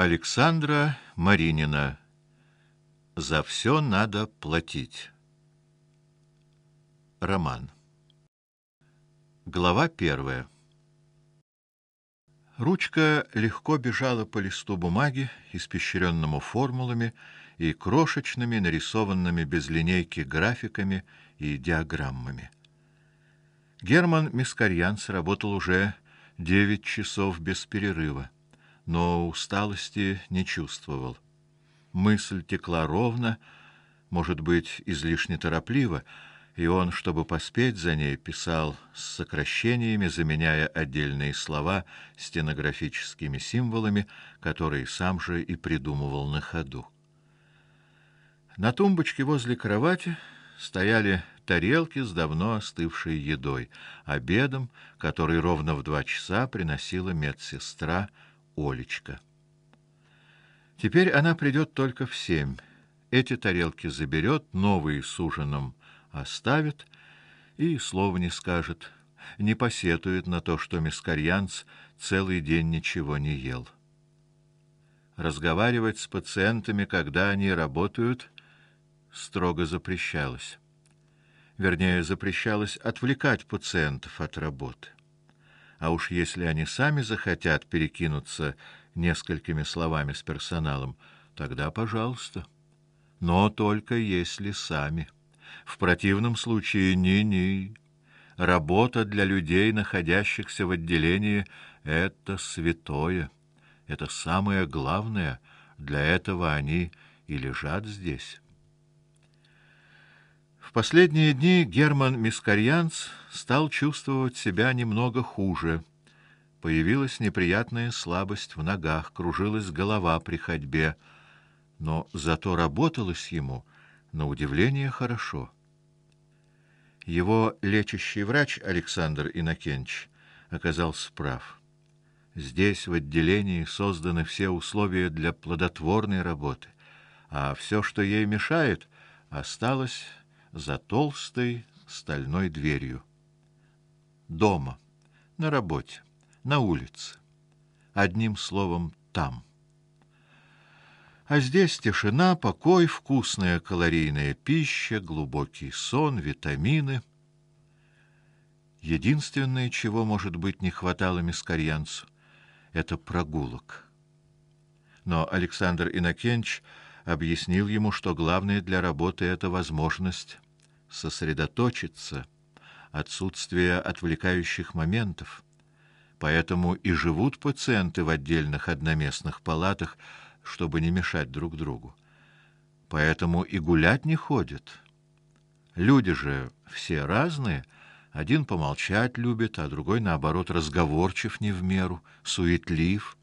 Александра Маринина. За все надо платить. Роман. Глава первая. Ручка легко бежала по листу бумаги, испещренному формулами и крошечными нарисованными без линейки графиками и диаграммами. Герман Мискарьянс работал уже девять часов без перерыва но усталости не чувствовал. Мысль текла ровно, может быть, излишне торопливо, и он, чтобы поспеть за ней, писал с сокращениями, заменяя отдельные слова стенографическими символами, которые сам же и придумывал на ходу. На тумбочке возле кровати стояли тарелки с давно остывшей едой, обедом, который ровно в два часа приносила медсестра Олечка. Теперь она придет только в семь. Эти тарелки заберет, новые с ужином оставит и слова не скажет, не посетует на то, что мискарьянц целый день ничего не ел. Разговаривать с пациентами, когда они работают, строго запрещалось. Вернее, запрещалось отвлекать пациентов от работы а уж если они сами захотят перекинуться несколькими словами с персоналом, тогда, пожалуйста. Но только если сами. В противном случае ни-ни. Работа для людей, находящихся в отделении это святое. Это самое главное. Для этого они и лежат здесь. В последние дни Герман Мискарьянц стал чувствовать себя немного хуже. Появилась неприятная слабость в ногах, кружилась голова при ходьбе, но зато работалось ему на удивление хорошо. Его лечащий врач Александр Инакенч оказался прав. Здесь в отделении созданы все условия для плодотворной работы, а все, что ей мешает, осталось за толстой стальной дверью. Дома, на работе, на улице. Одним словом, там. А здесь тишина, покой, вкусная калорийная пища, глубокий сон, витамины. Единственное, чего, может быть, не хватало мискарьянцу, это прогулок. Но Александр Инакенч объяснил ему, что главное для работы это возможность сосредоточиться, отсутствие отвлекающих моментов. Поэтому и живут пациенты в отдельных одноместных палатах, чтобы не мешать друг другу. Поэтому и гулять не ходят. Люди же все разные. Один помолчать любит, а другой наоборот разговорчив не в меру, суетлив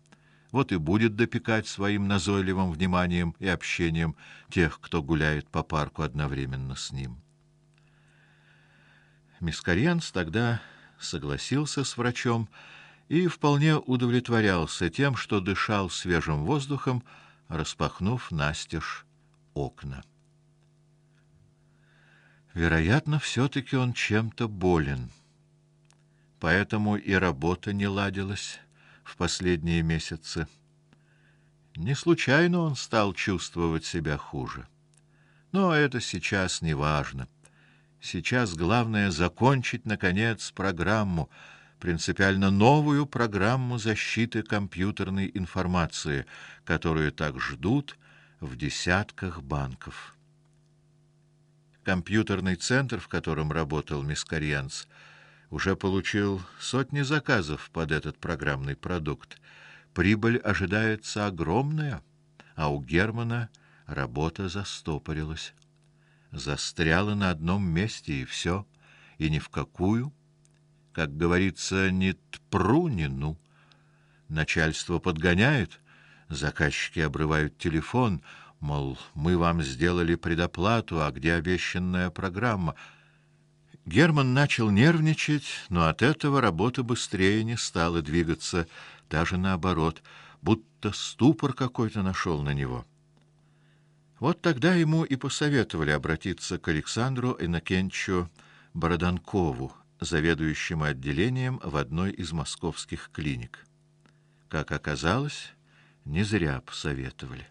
вот и будет допекать своим назойливым вниманием и общением тех, кто гуляет по парку одновременно с ним. Мискарьянс тогда согласился с врачом и вполне удовлетворялся тем, что дышал свежим воздухом, распахнув настежь окна. Вероятно, все таки он чем-то болен. Поэтому и работа не ладилась в последние месяцы. Не случайно он стал чувствовать себя хуже. Но это сейчас не важно. Сейчас главное закончить наконец программу, принципиально новую программу защиты компьютерной информации, которую так ждут в десятках банков. Компьютерный центр, в котором работал Мискарьянц, уже получил сотни заказов под этот программный продукт. Прибыль ожидается огромная, а у Германа работа застопорилась. Застряла на одном месте и все, и ни в какую, как говорится, ни тпру, ни ну. Начальство подгоняет, заказчики обрывают телефон, мол, мы вам сделали предоплату, а где обещанная программа? Герман начал нервничать, но от этого работа быстрее не стала двигаться, даже наоборот, будто ступор какой-то нашел на него. Вот тогда ему и посоветовали обратиться к Александру Иннокентьевичу Бороданкову, заведующему отделением в одной из московских клиник. Как оказалось, Не зря посоветовали.